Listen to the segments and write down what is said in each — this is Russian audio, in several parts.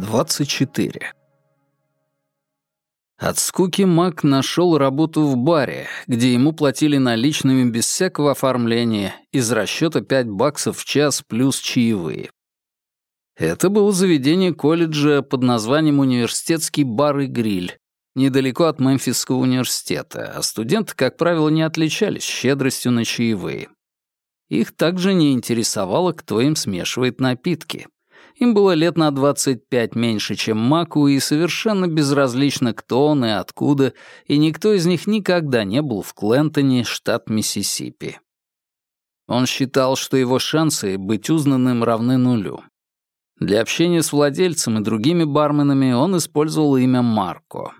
24. От скуки Мак нашел работу в баре, где ему платили наличными без всякого оформления, из расчета 5 баксов в час плюс чаевые. Это было заведение колледжа под названием «Университетский бар и гриль», недалеко от Мемфисского университета, а студенты, как правило, не отличались щедростью на чаевые. Их также не интересовало, кто им смешивает напитки — им было лет на 25 меньше, чем Маку, и совершенно безразлично, кто он и откуда, и никто из них никогда не был в Клентоне, штат Миссисипи. Он считал, что его шансы быть узнанным равны нулю. Для общения с владельцем и другими барменами он использовал имя Марко.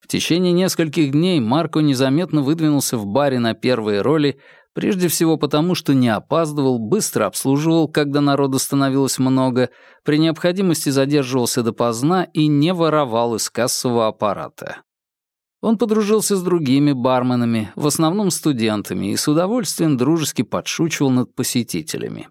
В течение нескольких дней Марко незаметно выдвинулся в баре на первые роли, Прежде всего потому, что не опаздывал, быстро обслуживал, когда народу становилось много, при необходимости задерживался допоздна и не воровал из кассового аппарата. Он подружился с другими барменами, в основном студентами, и с удовольствием дружески подшучивал над посетителями.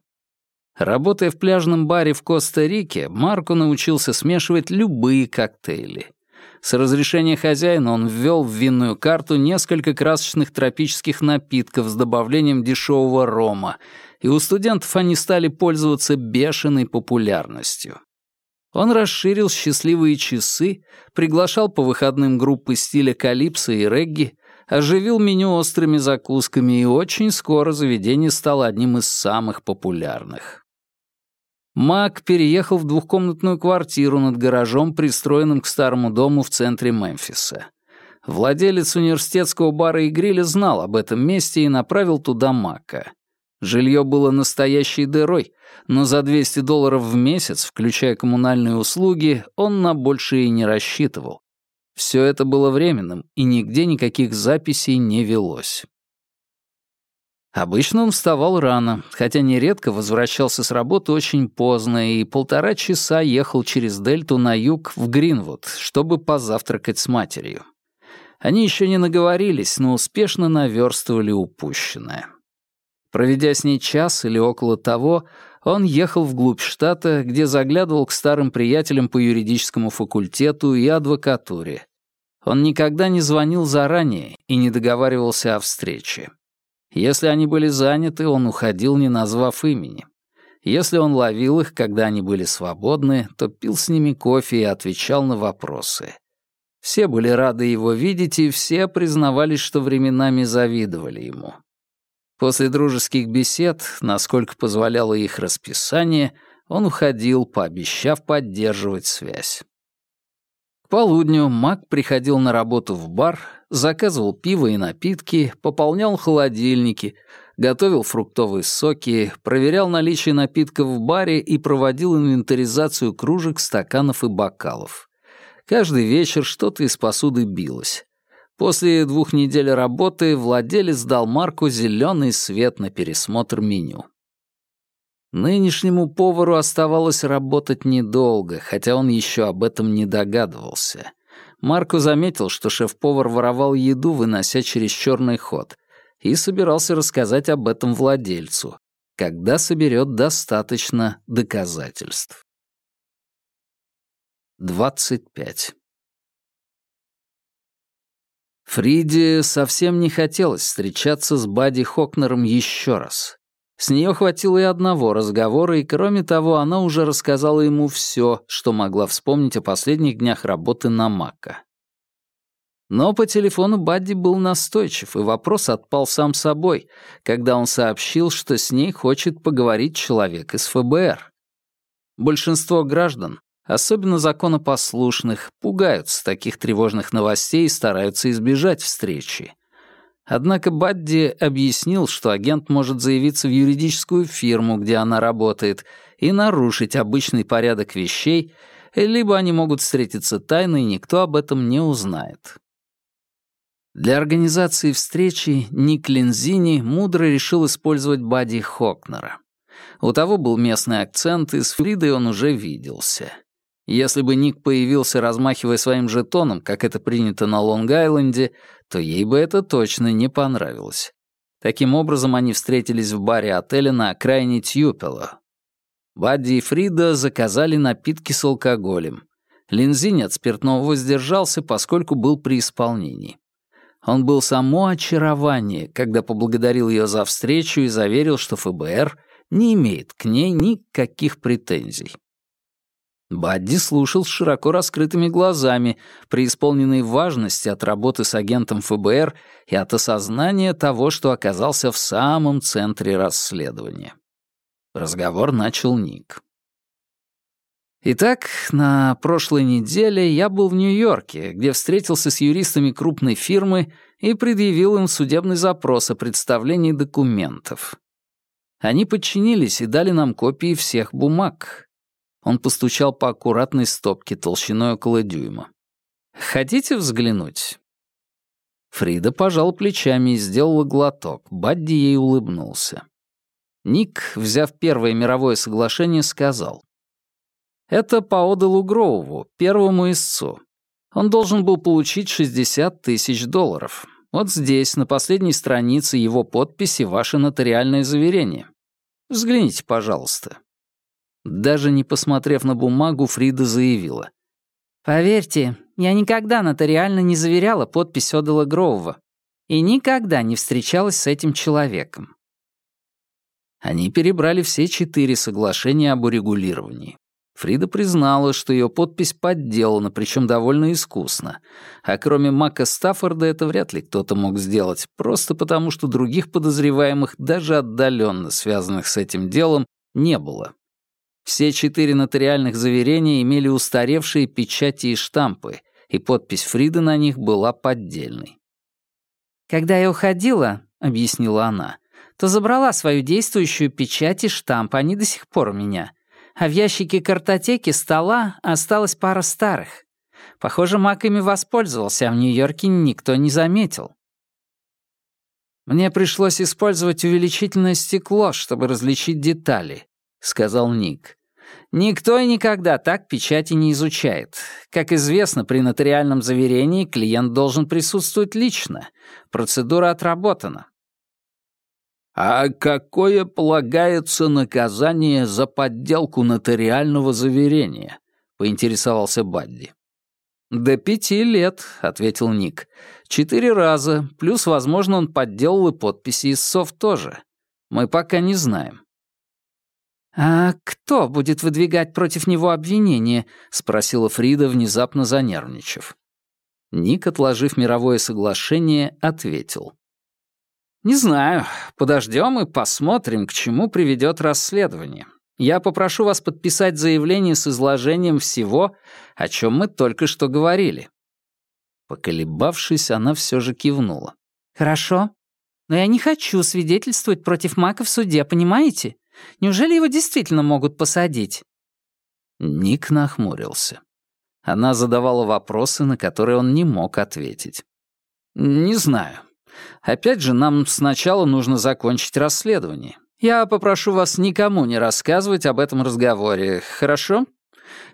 Работая в пляжном баре в Коста-Рике, Марко научился смешивать любые коктейли. С разрешения хозяина он ввел в винную карту несколько красочных тропических напитков с добавлением дешевого рома, и у студентов они стали пользоваться бешеной популярностью. Он расширил счастливые часы, приглашал по выходным группы стиля калипсо и регги, оживил меню острыми закусками, и очень скоро заведение стало одним из самых популярных. Мак переехал в двухкомнатную квартиру над гаражом, пристроенным к старому дому в центре Мемфиса. Владелец университетского бара и гриля знал об этом месте и направил туда Мака. Жилье было настоящей дырой, но за 200 долларов в месяц, включая коммунальные услуги, он на большее и не рассчитывал. Все это было временным, и нигде никаких записей не велось. Обычно он вставал рано, хотя нередко возвращался с работы очень поздно и полтора часа ехал через дельту на юг в Гринвуд, чтобы позавтракать с матерью. Они еще не наговорились, но успешно наверстывали упущенное. Проведя с ней час или около того, он ехал вглубь штата, где заглядывал к старым приятелям по юридическому факультету и адвокатуре. Он никогда не звонил заранее и не договаривался о встрече. Если они были заняты, он уходил, не назвав имени. Если он ловил их, когда они были свободны, то пил с ними кофе и отвечал на вопросы. Все были рады его видеть, и все признавались, что временами завидовали ему. После дружеских бесед, насколько позволяло их расписание, он уходил, пообещав поддерживать связь. К полудню Мак приходил на работу в бар, заказывал пиво и напитки, пополнял холодильники, готовил фруктовые соки, проверял наличие напитков в баре и проводил инвентаризацию кружек, стаканов и бокалов. Каждый вечер что-то из посуды билось. После двух недель работы владелец дал Марку зеленый свет на пересмотр меню. Нынешнему повару оставалось работать недолго, хотя он еще об этом не догадывался. Марко заметил, что шеф-повар воровал еду, вынося через черный ход, и собирался рассказать об этом владельцу, когда соберет достаточно доказательств. 25. Фриде совсем не хотелось встречаться с Бадди Хокнером еще раз. С нее хватило и одного разговора, и кроме того, она уже рассказала ему все, что могла вспомнить о последних днях работы на Мака. Но по телефону Бадди был настойчив, и вопрос отпал сам собой, когда он сообщил, что с ней хочет поговорить человек из ФБР. Большинство граждан, особенно законопослушных, пугаются таких тревожных новостей и стараются избежать встречи. Однако Бадди объяснил, что агент может заявиться в юридическую фирму, где она работает, и нарушить обычный порядок вещей, либо они могут встретиться тайно, и никто об этом не узнает. Для организации встречи Ник Линзини мудро решил использовать Бадди Хокнера. У того был местный акцент, и с Фридой он уже виделся. Если бы Ник появился, размахивая своим жетоном, как это принято на Лонг-Айленде, то ей бы это точно не понравилось. Таким образом, они встретились в баре отеля на окраине Тьюпело. Бадди и Фрида заказали напитки с алкоголем. Линзинь от спиртного воздержался, поскольку был при исполнении. Он был само очарование, когда поблагодарил ее за встречу и заверил, что ФБР не имеет к ней никаких претензий. Бадди слушал с широко раскрытыми глазами, преисполненной важности от работы с агентом ФБР и от осознания того, что оказался в самом центре расследования. Разговор начал Ник. Итак, на прошлой неделе я был в Нью-Йорке, где встретился с юристами крупной фирмы и предъявил им судебный запрос о представлении документов. Они подчинились и дали нам копии всех бумаг. Он постучал по аккуратной стопке толщиной около дюйма. «Хотите взглянуть?» Фрида пожал плечами и сделала глоток. Бадди ей улыбнулся. Ник, взяв первое мировое соглашение, сказал. «Это по Оделу Гроуву, первому истцу. Он должен был получить 60 тысяч долларов. Вот здесь, на последней странице, его подписи ваше нотариальное заверение. Взгляните, пожалуйста». Даже не посмотрев на бумагу, Фрида заявила. «Поверьте, я никогда нотариально не заверяла подпись Одела Гроува и никогда не встречалась с этим человеком». Они перебрали все четыре соглашения об урегулировании. Фрида признала, что ее подпись подделана, причем довольно искусно. А кроме Мака Стаффорда это вряд ли кто-то мог сделать, просто потому что других подозреваемых, даже отдаленно связанных с этим делом, не было. Все четыре нотариальных заверения имели устаревшие печати и штампы, и подпись Фриды на них была поддельной. «Когда я уходила», — объяснила она, то забрала свою действующую печать и штамп, они до сих пор у меня. А в ящике картотеки стола осталась пара старых. Похоже, Мак ими воспользовался, а в Нью-Йорке никто не заметил. Мне пришлось использовать увеличительное стекло, чтобы различить детали, сказал Ник. Никто и никогда так печати не изучает. Как известно, при нотариальном заверении клиент должен присутствовать лично. Процедура отработана. «А какое полагается наказание за подделку нотариального заверения?» — поинтересовался Бадди. «До пяти лет», — ответил Ник. «Четыре раза, плюс, возможно, он подделал и подписи из сов тоже. Мы пока не знаем. «А кто будет выдвигать против него обвинения?» — спросила Фрида, внезапно занервничав. Ник, отложив мировое соглашение, ответил. «Не знаю. Подождем и посмотрим, к чему приведет расследование. Я попрошу вас подписать заявление с изложением всего, о чем мы только что говорили». Поколебавшись, она все же кивнула. «Хорошо. Но я не хочу свидетельствовать против Мака в суде, понимаете? Неужели его действительно могут посадить?» Ник нахмурился. Она задавала вопросы, на которые он не мог ответить. «Не знаю. Опять же, нам сначала нужно закончить расследование. Я попрошу вас никому не рассказывать об этом разговоре, хорошо?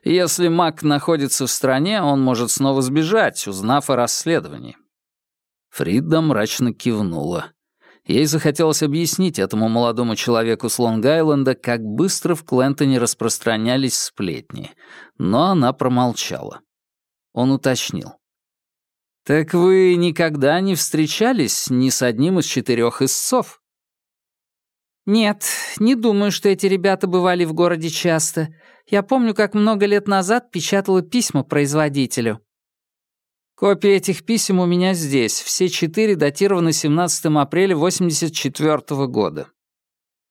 Если Мак находится в стране, он может снова сбежать, узнав о расследовании». Фрида мрачно кивнула. Ей захотелось объяснить этому молодому человеку с Лонг-Айленда, как быстро в Клентоне распространялись сплетни, но она промолчала. Он уточнил. «Так вы никогда не встречались ни с одним из четырех истцов?» «Нет, не думаю, что эти ребята бывали в городе часто. Я помню, как много лет назад печатала письма производителю. Копии этих писем у меня здесь. Все четыре датированы 17 апреля 84 -го года.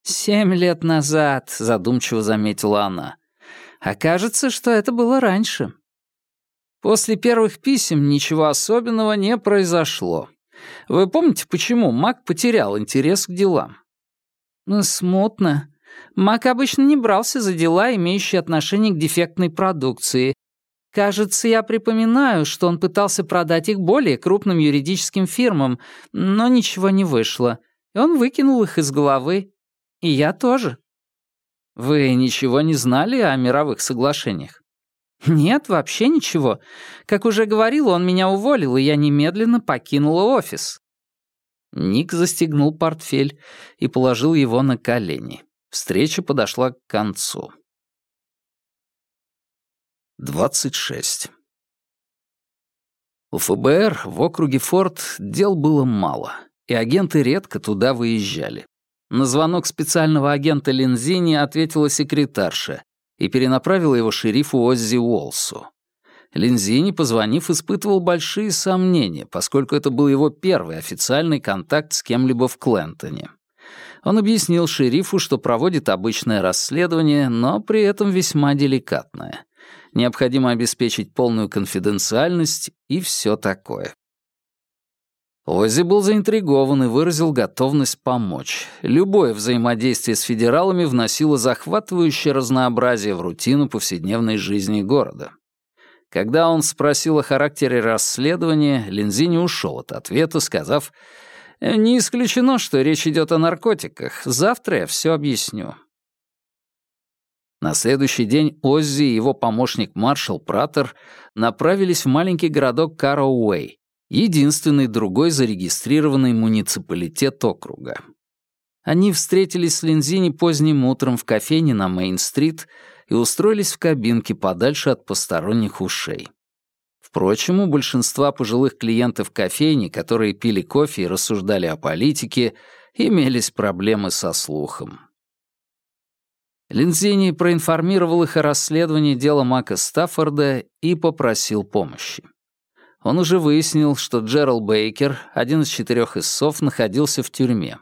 «Семь лет назад», — задумчиво заметила она. «А кажется, что это было раньше». После первых писем ничего особенного не произошло. Вы помните, почему Мак потерял интерес к делам? Ну, смутно. Мак обычно не брался за дела, имеющие отношение к дефектной продукции, Кажется, я припоминаю, что он пытался продать их более крупным юридическим фирмам, но ничего не вышло. И он выкинул их из головы. И я тоже. Вы ничего не знали о мировых соглашениях? Нет, вообще ничего. Как уже говорил, он меня уволил, и я немедленно покинула офис. Ник застегнул портфель и положил его на колени. Встреча подошла к концу. 26. У ФБР в округе Форт дел было мало, и агенты редко туда выезжали. На звонок специального агента Линзини ответила секретарша и перенаправила его шерифу Оззи Уолсу. Линзини, позвонив, испытывал большие сомнения, поскольку это был его первый официальный контакт с кем-либо в Клентоне. Он объяснил шерифу, что проводит обычное расследование, но при этом весьма деликатное необходимо обеспечить полную конфиденциальность и все такое. Оззи был заинтригован и выразил готовность помочь. Любое взаимодействие с федералами вносило захватывающее разнообразие в рутину повседневной жизни города. Когда он спросил о характере расследования, Линзини ушел от ответа, сказав, «Не исключено, что речь идет о наркотиках. Завтра я все объясню. На следующий день Оззи и его помощник маршал Пратер направились в маленький городок Кароуэй, единственный другой зарегистрированный муниципалитет округа. Они встретились с Линзини поздним утром в кофейне на Мейн-стрит и устроились в кабинке подальше от посторонних ушей. Впрочем, у большинства пожилых клиентов кофейни, которые пили кофе и рассуждали о политике, имелись проблемы со слухом. Линзини проинформировал их о расследовании дела Мака Стаффорда и попросил помощи. Он уже выяснил, что Джерал Бейкер, один из четырех истцов, находился в тюрьме.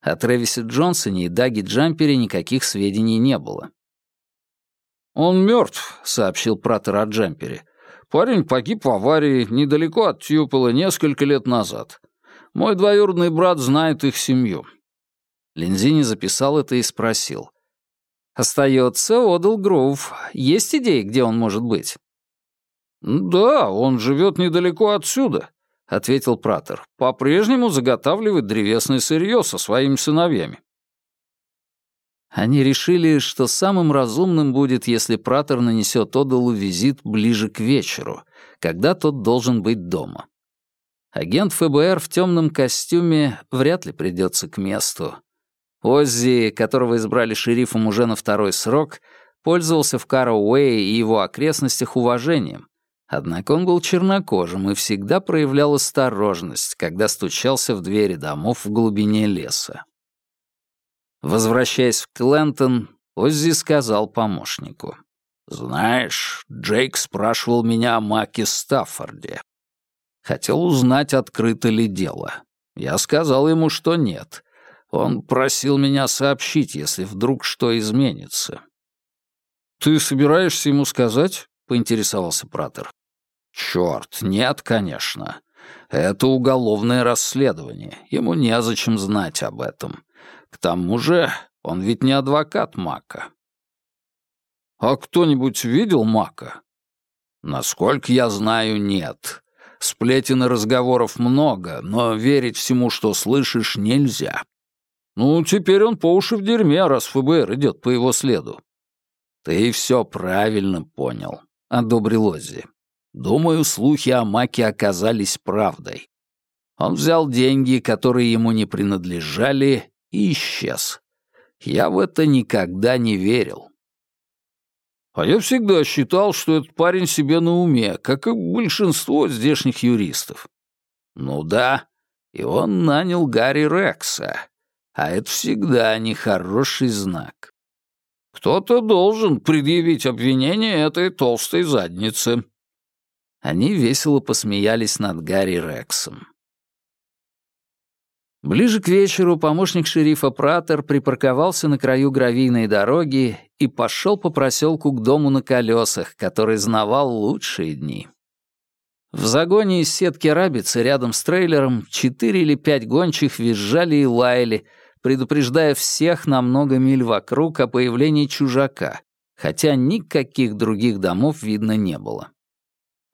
О Трэвисе Джонсоне и Даги Джампере никаких сведений не было. «Он мертв», — сообщил Пратер о Джампере. «Парень погиб в аварии недалеко от Тьюпола несколько лет назад. Мой двоюродный брат знает их семью». Линзини записал это и спросил. Остается Одал Гроув. Есть идеи, где он может быть? «Да, он живет недалеко отсюда», — ответил Пратер. «По-прежнему заготавливает древесное сырье со своими сыновьями». Они решили, что самым разумным будет, если Пратер нанесет Одалу визит ближе к вечеру, когда тот должен быть дома. Агент ФБР в темном костюме вряд ли придется к месту. Оззи, которого избрали шерифом уже на второй срок, пользовался в Карауэе и его окрестностях уважением, однако он был чернокожим и всегда проявлял осторожность, когда стучался в двери домов в глубине леса. Возвращаясь в Клентон, Оззи сказал помощнику. «Знаешь, Джейк спрашивал меня о Маке Стаффорде. Хотел узнать, открыто ли дело. Я сказал ему, что нет, он просил меня сообщить, если вдруг что изменится. «Ты собираешься ему сказать?» — поинтересовался Пратер. «Чёрт, нет, конечно. Это уголовное расследование. Ему незачем знать об этом. К тому же он ведь не адвокат Мака». «А кто-нибудь видел Мака?» «Насколько я знаю, нет. Сплетен и разговоров много, но верить всему, что слышишь, нельзя. Ну, теперь он по уши в дерьме, раз ФБР идет по его следу. Ты все правильно понял, одобрил Оззи. Думаю, слухи о Маке оказались правдой. Он взял деньги, которые ему не принадлежали, и исчез. Я в это никогда не верил. А я всегда считал, что этот парень себе на уме, как и большинство здешних юристов. Ну да, и он нанял Гарри Рекса, а это всегда нехороший знак. Кто-то должен предъявить обвинение этой толстой заднице. Они весело посмеялись над Гарри Рексом. Ближе к вечеру помощник шерифа Пратер припарковался на краю гравийной дороги и пошел по проселку к дому на колесах, который знавал лучшие дни. В загоне из сетки рабицы рядом с трейлером четыре или пять гончих визжали и лаяли, предупреждая всех на много миль вокруг о появлении чужака, хотя никаких других домов видно не было.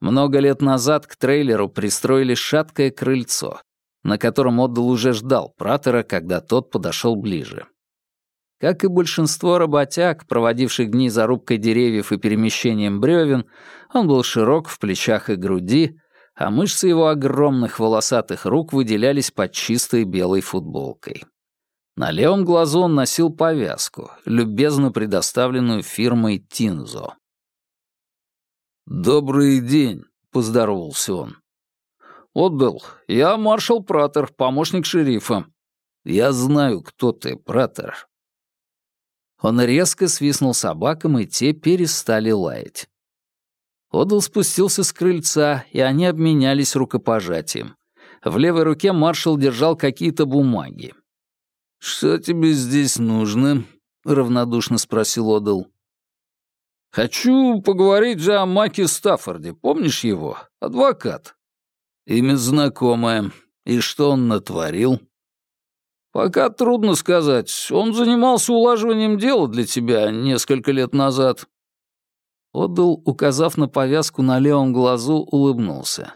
Много лет назад к трейлеру пристроили шаткое крыльцо, на котором Отдал уже ждал Пратера, когда тот подошел ближе. Как и большинство работяг, проводивших дни за рубкой деревьев и перемещением бревен, он был широк в плечах и груди, а мышцы его огромных волосатых рук выделялись под чистой белой футболкой. На левом глазу он носил повязку, любезно предоставленную фирмой Тинзо. «Добрый день», — поздоровался он. «Отдал. Я маршал Пратер, помощник шерифа. Я знаю, кто ты, Пратер». Он резко свистнул собакам, и те перестали лаять. Отдал спустился с крыльца, и они обменялись рукопожатием. В левой руке маршал держал какие-то бумаги. «Что тебе здесь нужно?» — равнодушно спросил Одел. «Хочу поговорить о Маке Стаффорде. Помнишь его? Адвокат». «Имя знакомое. И что он натворил?» «Пока трудно сказать. Он занимался улаживанием дела для тебя несколько лет назад». Отдал, указав на повязку на левом глазу, улыбнулся.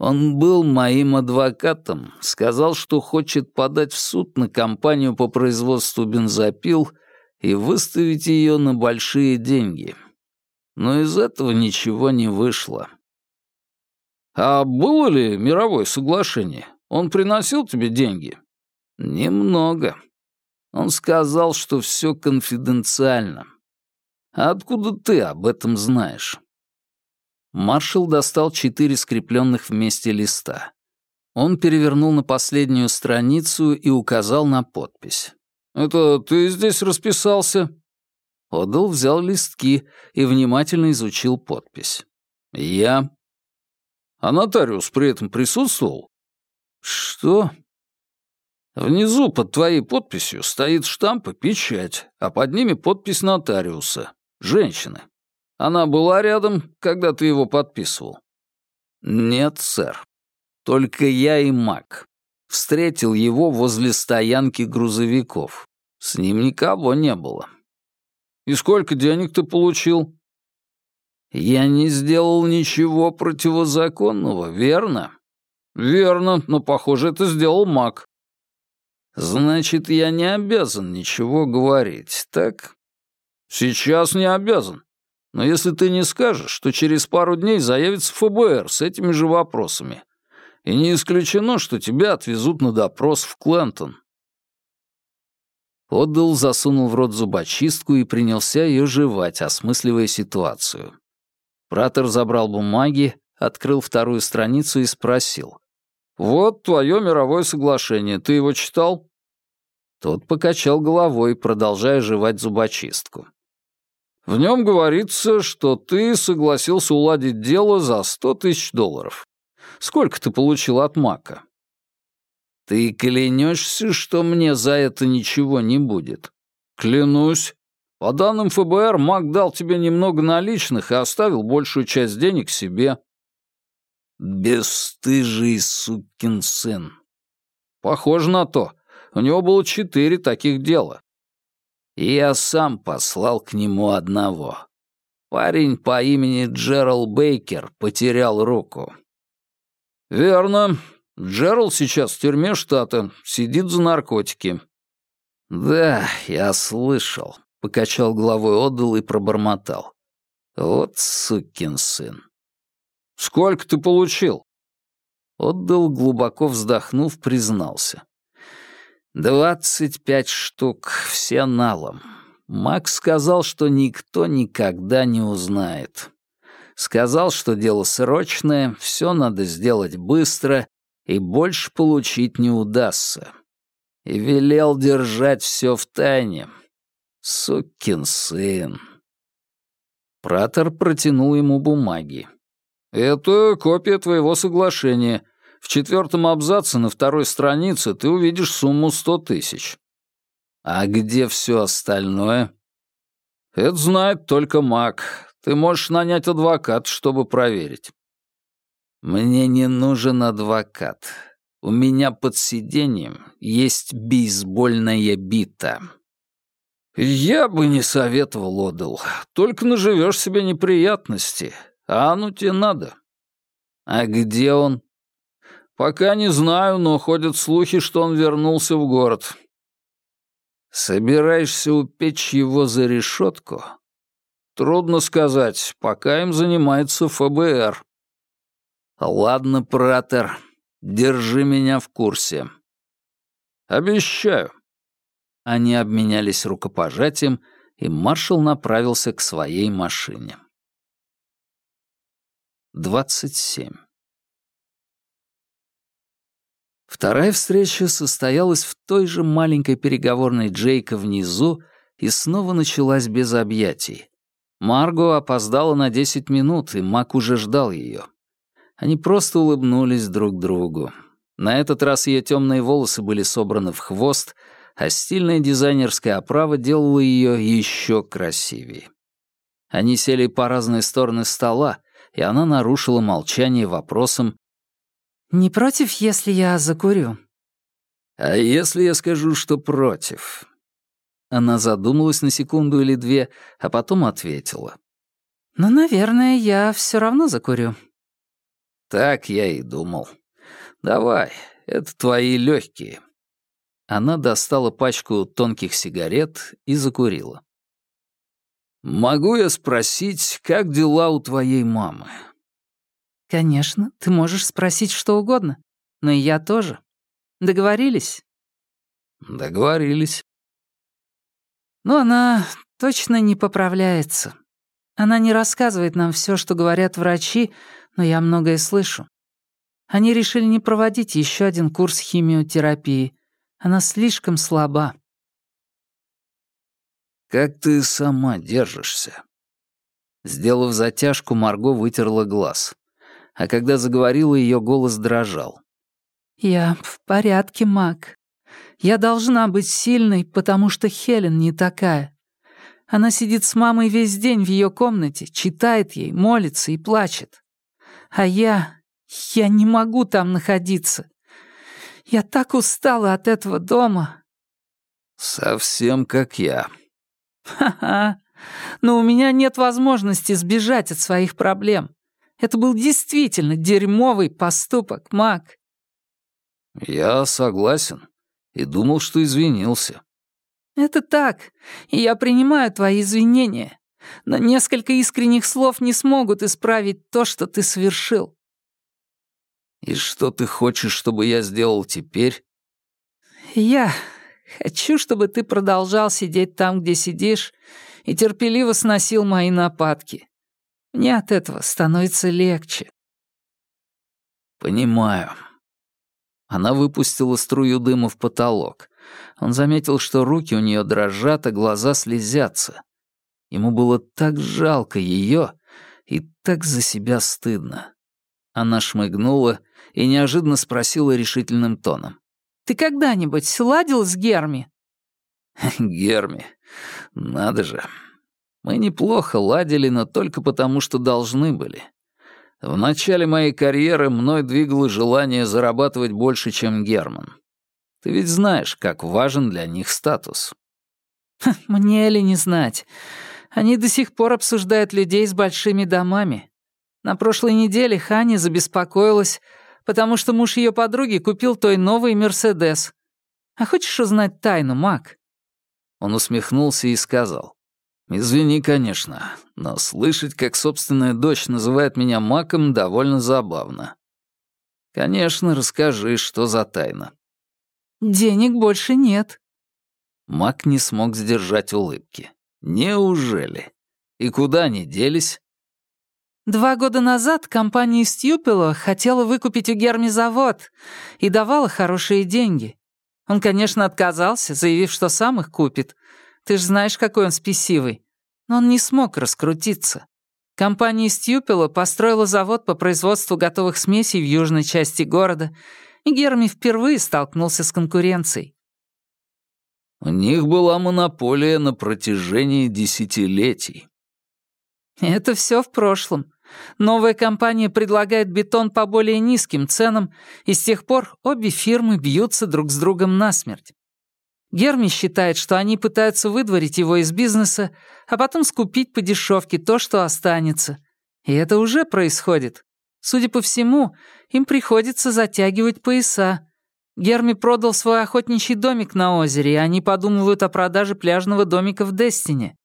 Он был моим адвокатом, сказал, что хочет подать в суд на компанию по производству бензопил и выставить ее на большие деньги. Но из этого ничего не вышло. «А было ли мировое соглашение? Он приносил тебе деньги?» «Немного. Он сказал, что все конфиденциально. А откуда ты об этом знаешь?» Маршал достал четыре скрепленных вместе листа. Он перевернул на последнюю страницу и указал на подпись. «Это ты здесь расписался?» Одел взял листки и внимательно изучил подпись. «Я». «А нотариус при этом присутствовал?» «Что?» «Внизу под твоей подписью стоит штамп и печать, а под ними подпись нотариуса. Женщины. Она была рядом, когда ты его подписывал?» «Нет, сэр. Только я и Мак. Встретил его возле стоянки грузовиков. С ним никого не было». «И сколько денег ты получил?» «Я не сделал ничего противозаконного, верно?» «Верно, но, похоже, это сделал Мак». «Значит, я не обязан ничего говорить, так?» «Сейчас не обязан. Но если ты не скажешь, то через пару дней заявится ФБР с этими же вопросами. И не исключено, что тебя отвезут на допрос в Клентон. Отдал засунул в рот зубочистку и принялся ее жевать, осмысливая ситуацию. Пратер забрал бумаги, открыл вторую страницу и спросил. «Вот твое мировое соглашение. Ты его читал?» Тот покачал головой, продолжая жевать зубочистку. В нем говорится, что ты согласился уладить дело за сто тысяч долларов. Сколько ты получил от Мака? Ты клянешься, что мне за это ничего не будет? Клянусь. По данным ФБР, Мак дал тебе немного наличных и оставил большую часть денег себе. Бесстыжий сукин сын. Похоже на то. У него было четыре таких дела и я сам послал к нему одного. Парень по имени Джерал Бейкер потерял руку. «Верно. Джерал сейчас в тюрьме штата, сидит за наркотики». «Да, я слышал», — покачал головой отдал и пробормотал. «Вот сукин сын». «Сколько ты получил?» Отдал, глубоко вздохнув, признался. «Двадцать пять штук, все налом. Макс сказал, что никто никогда не узнает. Сказал, что дело срочное, все надо сделать быстро, и больше получить не удастся. И велел держать все в тайне. Сукин сын». Пратор протянул ему бумаги. «Это копия твоего соглашения. В четвертом абзаце на второй странице ты увидишь сумму сто тысяч. А где все остальное? Это знает только маг. Ты можешь нанять адвокат, чтобы проверить. Мне не нужен адвокат. У меня под сиденьем есть бейсбольная бита. Я бы не советовал, Одел. Только наживешь себе неприятности. А ну тебе надо. А где он? «Пока не знаю, но ходят слухи, что он вернулся в город». «Собираешься упечь его за решетку?» «Трудно сказать, пока им занимается ФБР». «Ладно, Пратер, держи меня в курсе». «Обещаю». Они обменялись рукопожатием, и маршал направился к своей машине. 27. Вторая встреча состоялась в той же маленькой переговорной Джейка внизу и снова началась без объятий. Марго опоздала на 10 минут, и Мак уже ждал ее. Они просто улыбнулись друг другу. На этот раз ее темные волосы были собраны в хвост, а стильная дизайнерская оправа делала ее еще красивее. Они сели по разные стороны стола, и она нарушила молчание вопросом «Не против, если я закурю?» «А если я скажу, что против?» Она задумалась на секунду или две, а потом ответила. «Ну, наверное, я все равно закурю». «Так я и думал. Давай, это твои легкие». Она достала пачку тонких сигарет и закурила. «Могу я спросить, как дела у твоей мамы?» «Конечно, ты можешь спросить что угодно. Но и я тоже. Договорились?» «Договорились». «Но она точно не поправляется. Она не рассказывает нам все, что говорят врачи, но я многое слышу. Они решили не проводить еще один курс химиотерапии. Она слишком слаба». «Как ты сама держишься?» Сделав затяжку, Марго вытерла глаз а когда заговорила, ее голос дрожал. «Я в порядке, Мак. Я должна быть сильной, потому что Хелен не такая. Она сидит с мамой весь день в ее комнате, читает ей, молится и плачет. А я... я не могу там находиться. Я так устала от этого дома». «Совсем как я». «Ха-ха. Но у меня нет возможности сбежать от своих проблем. Это был действительно дерьмовый поступок, Мак. Я согласен и думал, что извинился. Это так, и я принимаю твои извинения. Но несколько искренних слов не смогут исправить то, что ты совершил. И что ты хочешь, чтобы я сделал теперь? Я хочу, чтобы ты продолжал сидеть там, где сидишь, и терпеливо сносил мои нападки. Мне от этого становится легче. Понимаю. Она выпустила струю дыма в потолок. Он заметил, что руки у нее дрожат, а глаза слезятся. Ему было так жалко ее и так за себя стыдно. Она шмыгнула и неожиданно спросила решительным тоном. «Ты когда-нибудь ладил с Герми?» «Герми? Надо же. Мы неплохо ладили, но только потому, что должны были. В начале моей карьеры мной двигало желание зарабатывать больше, чем Герман. Ты ведь знаешь, как важен для них статус. Мне ли не знать? Они до сих пор обсуждают людей с большими домами. На прошлой неделе Хани забеспокоилась, потому что муж ее подруги купил той новый Мерседес. А хочешь узнать тайну, Мак? Он усмехнулся и сказал. Извини, конечно, но слышать, как собственная дочь называет меня маком, довольно забавно. Конечно, расскажи, что за тайна. Денег больше нет. Мак не смог сдержать улыбки. Неужели? И куда они делись? Два года назад компания Стьюпело хотела выкупить у Герми завод и давала хорошие деньги. Он, конечно, отказался, заявив, что сам их купит, ты же знаешь, какой он спесивый. Но он не смог раскрутиться. Компания Стьюпела построила завод по производству готовых смесей в южной части города, и Герми впервые столкнулся с конкуренцией. У них была монополия на протяжении десятилетий. Это все в прошлом. Новая компания предлагает бетон по более низким ценам, и с тех пор обе фирмы бьются друг с другом насмерть. Герми считает, что они пытаются выдворить его из бизнеса, а потом скупить по дешевке то, что останется. И это уже происходит. Судя по всему, им приходится затягивать пояса. Герми продал свой охотничий домик на озере, и они подумывают о продаже пляжного домика в Дестине.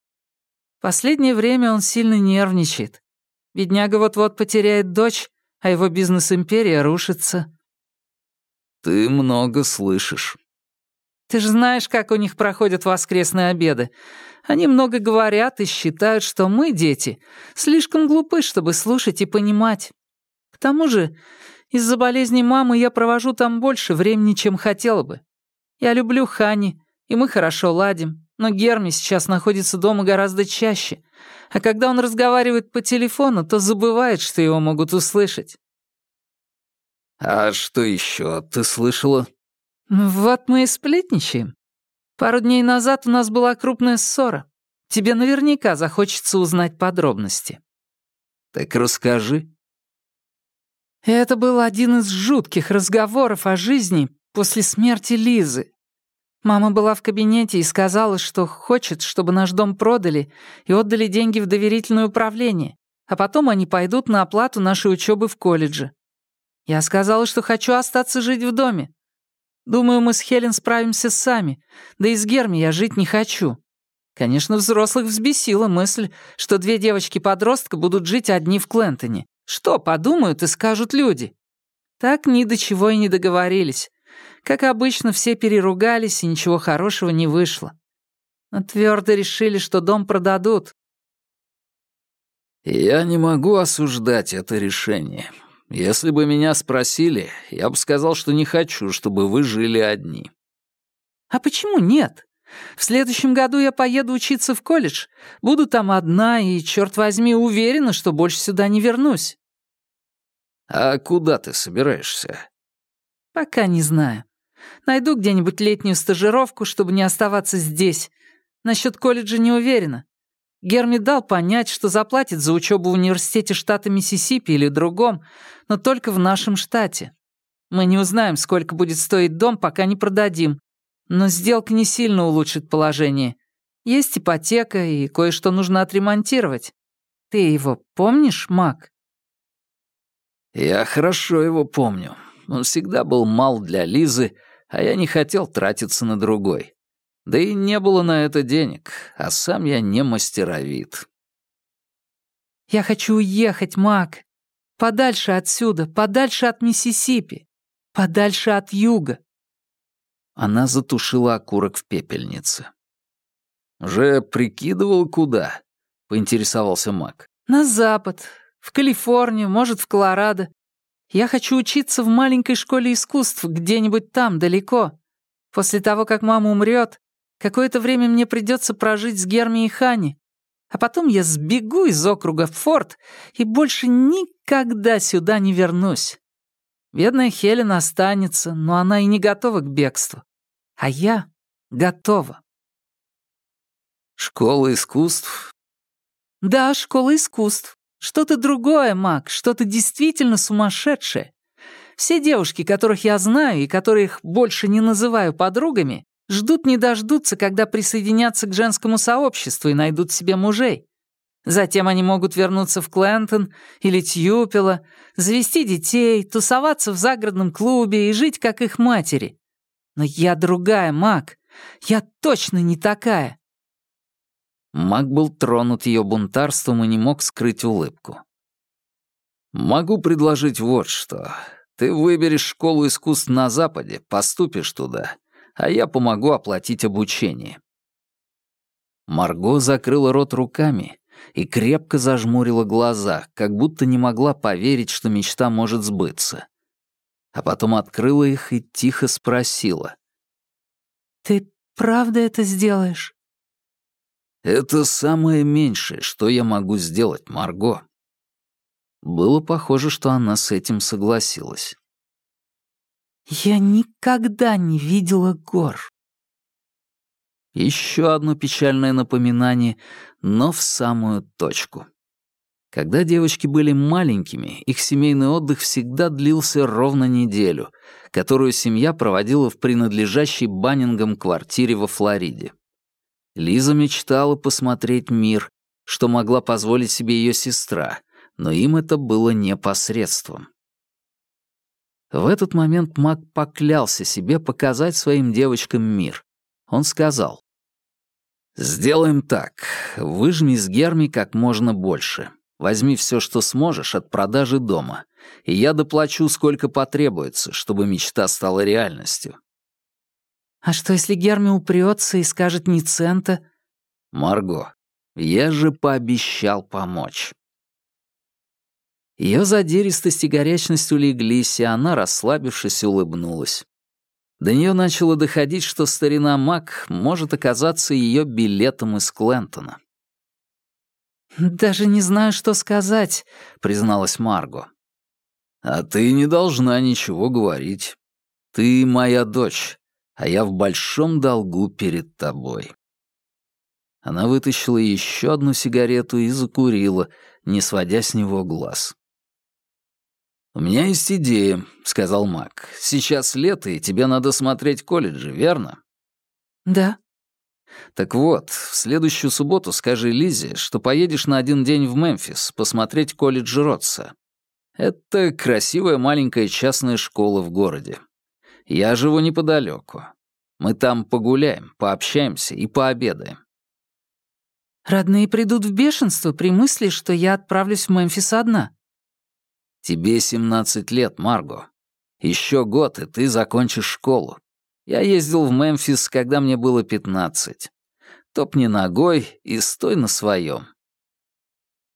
Последнее время он сильно нервничает. Бедняга вот-вот потеряет дочь, а его бизнес-империя рушится. «Ты много слышишь», ты же знаешь, как у них проходят воскресные обеды. Они много говорят и считают, что мы, дети, слишком глупы, чтобы слушать и понимать. К тому же, из-за болезни мамы я провожу там больше времени, чем хотела бы. Я люблю Хани, и мы хорошо ладим, но Герми сейчас находится дома гораздо чаще, а когда он разговаривает по телефону, то забывает, что его могут услышать. «А что еще ты слышала?» «Вот мы и сплетничаем. Пару дней назад у нас была крупная ссора. Тебе наверняка захочется узнать подробности». «Так расскажи». Это был один из жутких разговоров о жизни после смерти Лизы. Мама была в кабинете и сказала, что хочет, чтобы наш дом продали и отдали деньги в доверительное управление, а потом они пойдут на оплату нашей учебы в колледже. Я сказала, что хочу остаться жить в доме. Думаю, мы с Хелен справимся сами, да и с Герми я жить не хочу. Конечно, взрослых взбесила мысль, что две девочки-подростка будут жить одни в Клентоне. Что подумают и скажут люди? Так ни до чего и не договорились. Как обычно, все переругались, и ничего хорошего не вышло. Но твердо решили, что дом продадут. «Я не могу осуждать это решение. Если бы меня спросили, я бы сказал, что не хочу, чтобы вы жили одни». «А почему нет? В следующем году я поеду учиться в колледж, буду там одна и, черт возьми, уверена, что больше сюда не вернусь». «А куда ты собираешься?» «Пока не знаю. Найду где-нибудь летнюю стажировку, чтобы не оставаться здесь. Насчет колледжа не уверена. Герми дал понять, что заплатит за учебу в университете штата Миссисипи или другом, но только в нашем штате. Мы не узнаем, сколько будет стоить дом, пока не продадим. Но сделка не сильно улучшит положение. Есть ипотека, и кое-что нужно отремонтировать. Ты его помнишь, Мак? Я хорошо его помню. Он всегда был мал для Лизы, а я не хотел тратиться на другой. Да и не было на это денег, а сам я не мастеровит. «Я хочу уехать, Мак. Подальше отсюда, подальше от Миссисипи, подальше от юга». Она затушила окурок в пепельнице. «Уже прикидывал, куда?» — поинтересовался Мак. «На запад, в Калифорнию, может, в Колорадо. Я хочу учиться в маленькой школе искусств где-нибудь там, далеко. После того, как мама умрет, Какое-то время мне придется прожить с Герми и Хани, а потом я сбегу из округа в форт и больше никогда сюда не вернусь. Бедная Хелен останется, но она и не готова к бегству. А я готова. Школа искусств? Да, школа искусств. Что-то другое, Мак, что-то действительно сумасшедшее. Все девушки, которых я знаю и которых больше не называю подругами, Ждут не дождутся, когда присоединятся к женскому сообществу и найдут себе мужей. Затем они могут вернуться в Клентон или Тьюпело, завести детей, тусоваться в загородном клубе и жить, как их матери. Но я другая, Мак. Я точно не такая. Мак был тронут ее бунтарством и не мог скрыть улыбку. «Могу предложить вот что. Ты выберешь школу искусств на Западе, поступишь туда, а я помогу оплатить обучение». Марго закрыла рот руками и крепко зажмурила глаза, как будто не могла поверить, что мечта может сбыться. А потом открыла их и тихо спросила. «Ты правда это сделаешь?» «Это самое меньшее, что я могу сделать, Марго». Было похоже, что она с этим согласилась. Я никогда не видела гор. Еще одно печальное напоминание, но в самую точку. Когда девочки были маленькими, их семейный отдых всегда длился ровно неделю, которую семья проводила в принадлежащей Баннингам квартире во Флориде. Лиза мечтала посмотреть мир, что могла позволить себе ее сестра, но им это было непосредством. В этот момент маг поклялся себе показать своим девочкам мир. Он сказал, «Сделаем так. Выжми с Герми как можно больше. Возьми все, что сможешь от продажи дома, и я доплачу, сколько потребуется, чтобы мечта стала реальностью». «А что, если Герми упрется и скажет ни цента?» «Марго, я же пообещал помочь». Ее задиристость и горячность улеглись, и она, расслабившись, улыбнулась. До нее начало доходить, что старина Мак может оказаться ее билетом из Клентона. «Даже не знаю, что сказать», — призналась Марго. «А ты не должна ничего говорить. Ты моя дочь, а я в большом долгу перед тобой». Она вытащила еще одну сигарету и закурила, не сводя с него глаз. «У меня есть идея», — сказал Мак. «Сейчас лето, и тебе надо смотреть колледжи, верно?» «Да». «Так вот, в следующую субботу скажи Лизе, что поедешь на один день в Мемфис посмотреть колледж Ротса. Это красивая маленькая частная школа в городе. Я живу неподалеку. Мы там погуляем, пообщаемся и пообедаем. Родные придут в бешенство при мысли, что я отправлюсь в Мемфис одна. Тебе 17 лет, Марго. Еще год, и ты закончишь школу. Я ездил в Мемфис, когда мне было 15. Топни ногой и стой на своем.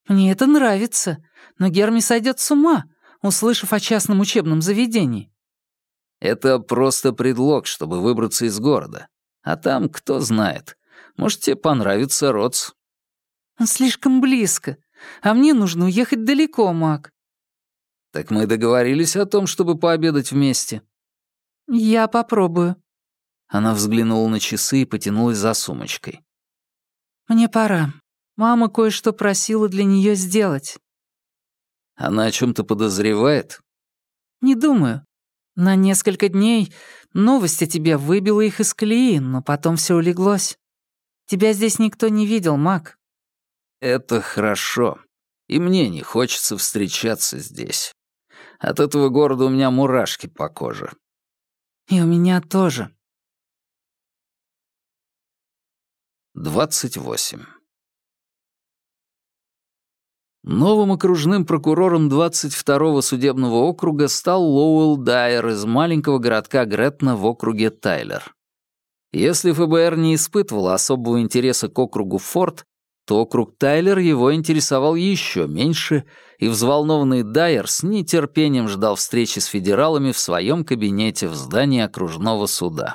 Мне это нравится, но Герми сойдет с ума, услышав о частном учебном заведении. Это просто предлог, чтобы выбраться из города. А там, кто знает, может, тебе понравится Ротс. Слишком близко. А мне нужно уехать далеко, Мак. «Так мы договорились о том, чтобы пообедать вместе». «Я попробую». Она взглянула на часы и потянулась за сумочкой. «Мне пора. Мама кое-что просила для нее сделать». «Она о чем то подозревает?» «Не думаю. На несколько дней новость о тебе выбила их из колеи, но потом все улеглось. Тебя здесь никто не видел, Мак». «Это хорошо. И мне не хочется встречаться здесь». От этого города у меня мурашки по коже. И у меня тоже. 28. Новым окружным прокурором 22-го судебного округа стал Лоуэлл Дайер из маленького городка Гретна в округе Тайлер. Если ФБР не испытывало особого интереса к округу Форт, то округ Тайлер его интересовал еще меньше, и взволнованный Дайер с нетерпением ждал встречи с федералами в своем кабинете в здании окружного суда.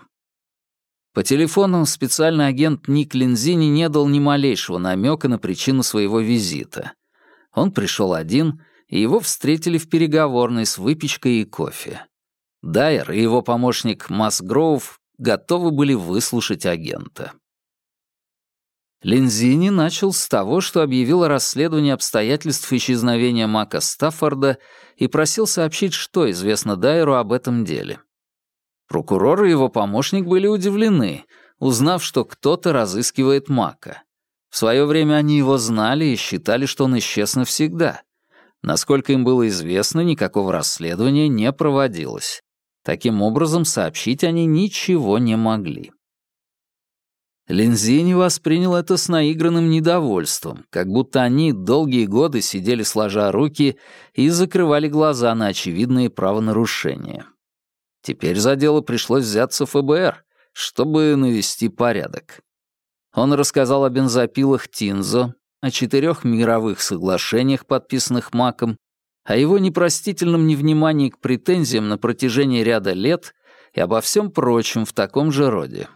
По телефону специальный агент Ник Линзини не дал ни малейшего намека на причину своего визита. Он пришел один, и его встретили в переговорной с выпечкой и кофе. Дайер и его помощник Масс Гроув готовы были выслушать агента. Линзини начал с того, что объявил о расследовании обстоятельств исчезновения Мака Стаффорда и просил сообщить, что известно Дайеру об этом деле. Прокурор и его помощник были удивлены, узнав, что кто-то разыскивает Мака. В свое время они его знали и считали, что он исчез навсегда. Насколько им было известно, никакого расследования не проводилось. Таким образом, сообщить они ничего не могли. Линзини воспринял это с наигранным недовольством, как будто они долгие годы сидели сложа руки и закрывали глаза на очевидные правонарушения. Теперь за дело пришлось взяться ФБР, чтобы навести порядок. Он рассказал о бензопилах Тинзо, о четырех мировых соглашениях, подписанных Маком, о его непростительном невнимании к претензиям на протяжении ряда лет и обо всем прочем в таком же роде.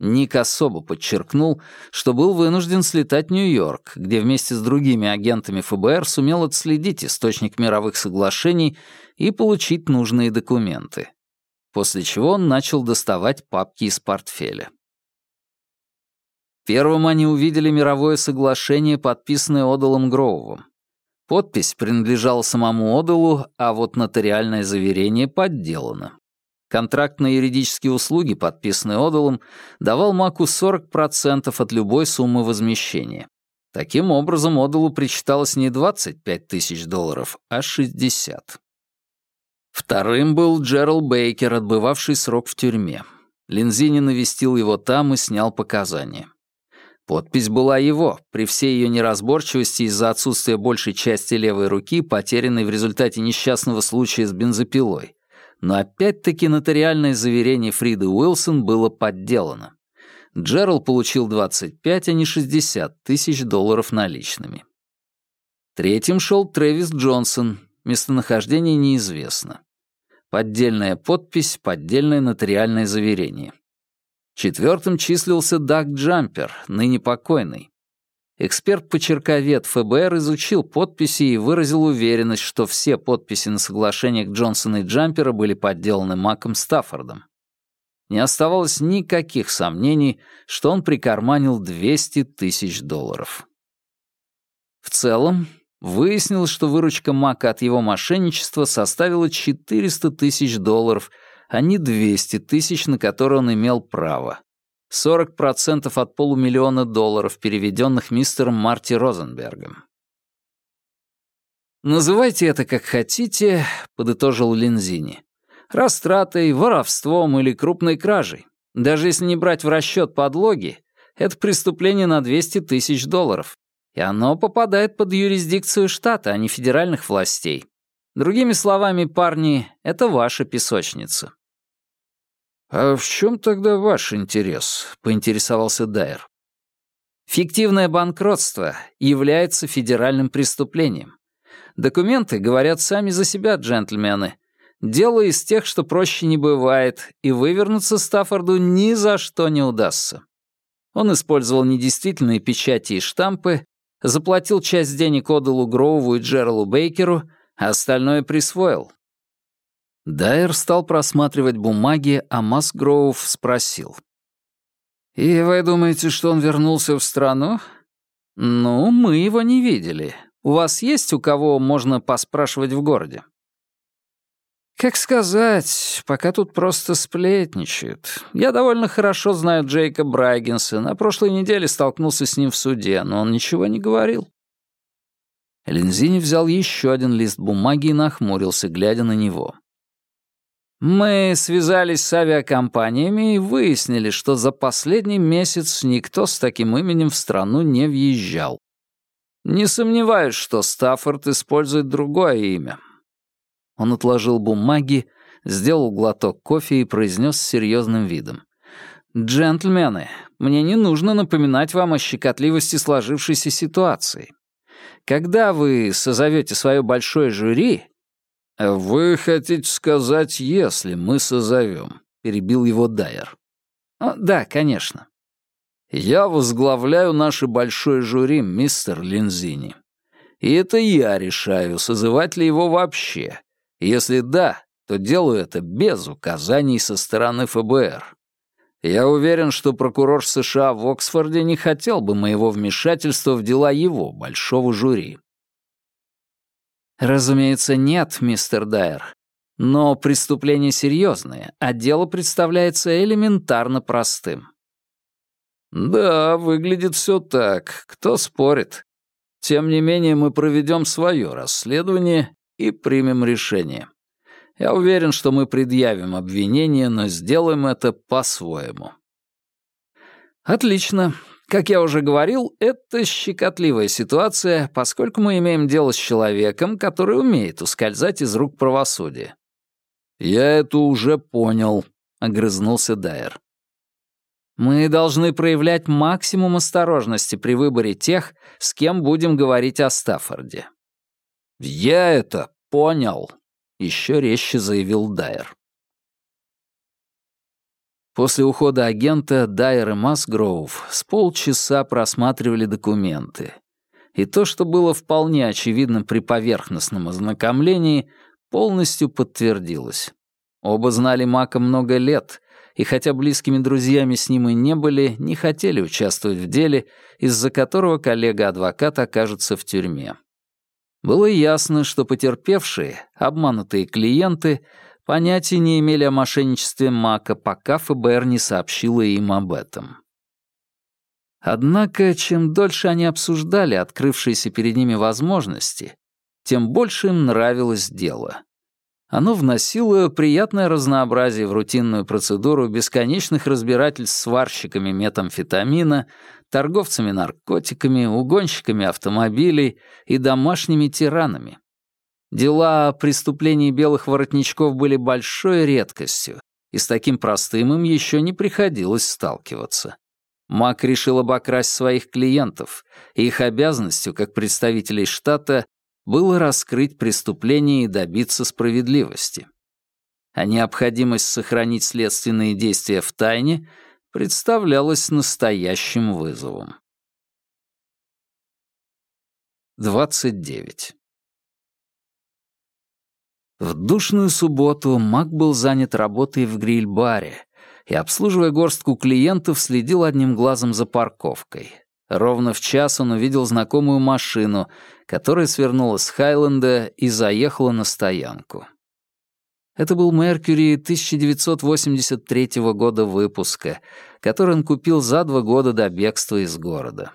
Ник особо подчеркнул, что был вынужден слетать в Нью-Йорк, где вместе с другими агентами ФБР сумел отследить источник мировых соглашений и получить нужные документы. После чего он начал доставать папки из портфеля. Первым они увидели мировое соглашение, подписанное Одалом Гроувом. Подпись принадлежала самому Одалу, а вот нотариальное заверение подделано. Контракт на юридические услуги, подписанный Одалом, давал Маку 40% от любой суммы возмещения. Таким образом, Одалу причиталось не 25 тысяч долларов, а 60. Вторым был Джерал Бейкер, отбывавший срок в тюрьме. Линзини навестил его там и снял показания. Подпись была его, при всей ее неразборчивости из-за отсутствия большей части левой руки, потерянной в результате несчастного случая с бензопилой но опять-таки нотариальное заверение Фриды Уилсон было подделано. Джерал получил 25, а не 60 тысяч долларов наличными. Третьим шел Трэвис Джонсон, местонахождение неизвестно. Поддельная подпись, поддельное нотариальное заверение. Четвертым числился Даг Джампер, ныне покойный. Эксперт-почерковед ФБР изучил подписи и выразил уверенность, что все подписи на соглашениях Джонсона и Джампера были подделаны Маком Стаффордом. Не оставалось никаких сомнений, что он прикарманил 200 тысяч долларов. В целом, Выяснилось, что выручка Мака от его мошенничества составила 400 тысяч долларов, а не 200 тысяч, на которые он имел право. 40% от полумиллиона долларов, переведенных мистером Марти Розенбергом. «Называйте это как хотите», — подытожил Линзини. «Растратой, воровством или крупной кражей. Даже если не брать в расчет подлоги, это преступление на 200 тысяч долларов и оно попадает под юрисдикцию штата, а не федеральных властей. Другими словами, парни, это ваша песочница». «А в чем тогда ваш интерес?» — поинтересовался Дайер. «Фиктивное банкротство является федеральным преступлением. Документы говорят сами за себя, джентльмены. Дело из тех, что проще не бывает, и вывернуться Стаффорду ни за что не удастся. Он использовал недействительные печати и штампы, заплатил часть денег Одалу Гроуву и Джералу Бейкеру, а остальное присвоил. Дайер стал просматривать бумаги, а Масгроув спросил. «И вы думаете, что он вернулся в страну?» «Ну, мы его не видели. У вас есть у кого можно поспрашивать в городе?» «Как сказать, пока тут просто сплетничают. Я довольно хорошо знаю Джейка Брайгенса. На прошлой неделе столкнулся с ним в суде, но он ничего не говорил». Линзини взял еще один лист бумаги и нахмурился, глядя на него. «Мы связались с авиакомпаниями и выяснили, что за последний месяц никто с таким именем в страну не въезжал. Не сомневаюсь, что Стаффорд использует другое имя, он отложил бумаги, сделал глоток кофе и произнес с серьезным видом. «Джентльмены, мне не нужно напоминать вам о щекотливости сложившейся ситуации. Когда вы созовете свое большое жюри...» «Вы хотите сказать, если мы созовем», — перебил его Дайер. «Да, конечно». «Я возглавляю наше большое жюри, мистер Линзини. И это я решаю, созывать ли его вообще, если да, то делаю это без указаний со стороны ФБР. Я уверен, что прокурор США в Оксфорде не хотел бы моего вмешательства в дела его большого жюри. Разумеется, нет, мистер Дайер. Но преступление серьезное, а дело представляется элементарно простым. Да, выглядит все так. Кто спорит? Тем не менее, мы проведем свое расследование и примем решение. Я уверен, что мы предъявим обвинение, но сделаем это по-своему. Отлично. Как я уже говорил, это щекотливая ситуация, поскольку мы имеем дело с человеком, который умеет ускользать из рук правосудия. Я это уже понял, огрызнулся Дайер. Мы должны проявлять максимум осторожности при выборе тех, с кем будем говорить о Стаффорде. «Я это понял», — еще резче заявил Дайер. После ухода агента Дайер и Масгроув с полчаса просматривали документы. И то, что было вполне очевидно при поверхностном ознакомлении, полностью подтвердилось. Оба знали Мака много лет, и хотя близкими друзьями с ним и не были, не хотели участвовать в деле, из-за которого коллега-адвокат окажется в тюрьме. Было ясно, что потерпевшие, обманутые клиенты, понятия не имели о мошенничестве Мака, пока ФБР не сообщило им об этом. Однако, чем дольше они обсуждали открывшиеся перед ними возможности, тем больше им нравилось дело. Оно вносило приятное разнообразие в рутинную процедуру бесконечных разбирательств с сварщиками метамфетамина, торговцами наркотиками, угонщиками автомобилей и домашними тиранами. Дела о преступлении белых воротничков были большой редкостью, и с таким простым им еще не приходилось сталкиваться. Мак решил обокрасть своих клиентов, и их обязанностью, как представителей штата, было раскрыть преступление и добиться справедливости. А необходимость сохранить следственные действия в тайне представлялась настоящим вызовом. 29. В душную субботу Мак был занят работой в гриль-баре и, обслуживая горстку клиентов, следил одним глазом за парковкой. Ровно в час он увидел знакомую машину, которая свернула с Хайленда и заехала на стоянку. Это был Меркьюри 1983 года выпуска, который он купил за два года до бегства из города.